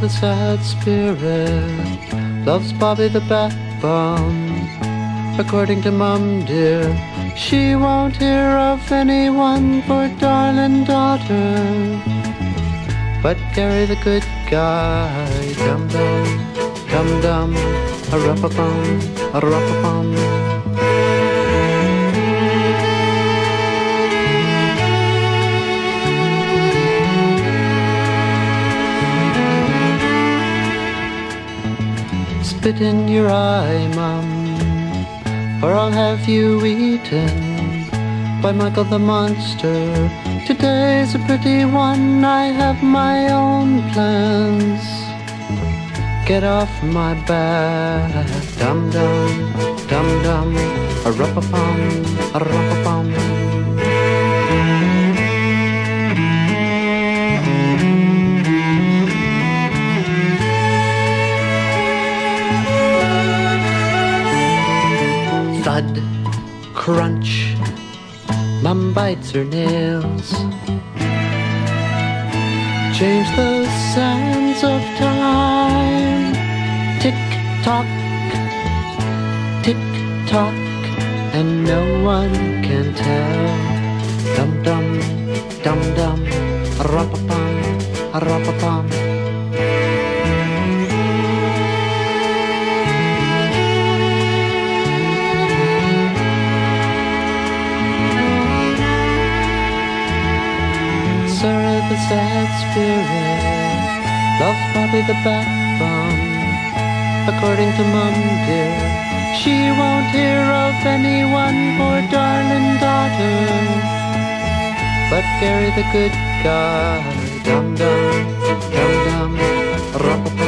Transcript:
the sad spirit loves Bobby the backbone. According to Mum, dear, she won't hear of anyone for darling daughter. But Gary the good guy, dum dum, dum dum, a rap a bum, a rap a bum. Spit in your eye, Mum, or I'll have you eaten by Michael the Monster. Today's a pretty one, I have my own plans. Get off my back, dum dum, dum dum, a rap a bum, a rap a bum. Thud, crunch, Mum bites her nails. Change the sands of time. Tick tock, tick tock, and no one can tell. Dum dum, dum dum, rap a the sad spirit loves Bobby the backbone. According to Mum, dear, she won't hear of anyone for darling daughter. But Gary the good guy, dum dum, dum dum,